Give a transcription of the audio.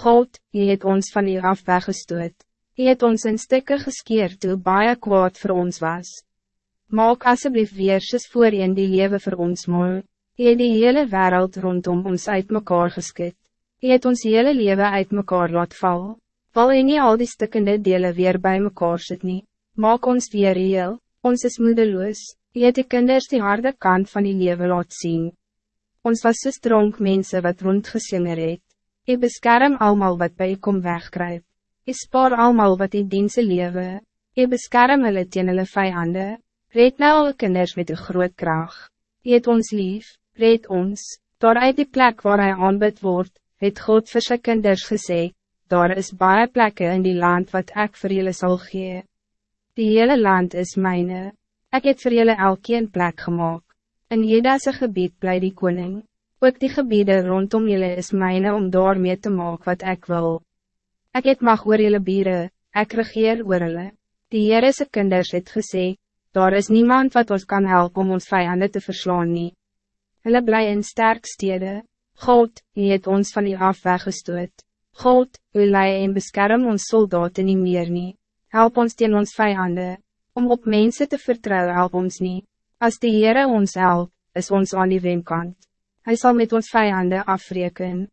God, je het ons van u af weggestoot. Je het ons in stukken geskeerd toe baie kwaad voor ons was. Maak alsjeblieft weer soos voor in die leven voor ons mooi. Je het die hele wereld rondom ons uit mekaar geskit. Je het ons hele leven uit mekaar laat val. Val je niet al die stukkende delen weer bij mekaar sit nie. Maak ons weer heel, ons is moedeloos. Je het die kinders die harde kant van die leven laat zien. Ons was so dronk mensen wat rondgesinger het. Je beskerm allemaal wat bij je kom wegkruip. Je spaar allemaal wat die dienste lewe. Je beskerm hulle teen hulle vijande. Red nou alle kinders met een groot kracht. Je het ons lief, red ons. Daar uit die plek waar hij aanbid wordt, het God vir sy kinders gesê, daar is baie plekken in die land wat ik voor jullie zal gee. Die hele land is mijne. Ik het voor jullie elkeen plek gemaakt. In Jedase gebied bly die koning. Ook die gebieden rondom jullie is mijne om daarmee te maken wat ik wil. Ik het mag oor jullie bieren, ik regeer oor hulle. Die Heerese kinders het gesê, daar is niemand wat ons kan helpen om ons vijanden te verslaan nie. Hulle bly in sterk stede. God, u het ons van u af weggestoot. God, u lei en beskerm ons soldaten niet meer nie. Help ons teen ons vijanden. Om op mensen te vertrouwen help ons niet. Als de Heere ons help, is ons aan die wenkant. Hij zal met ons vijanden afreken.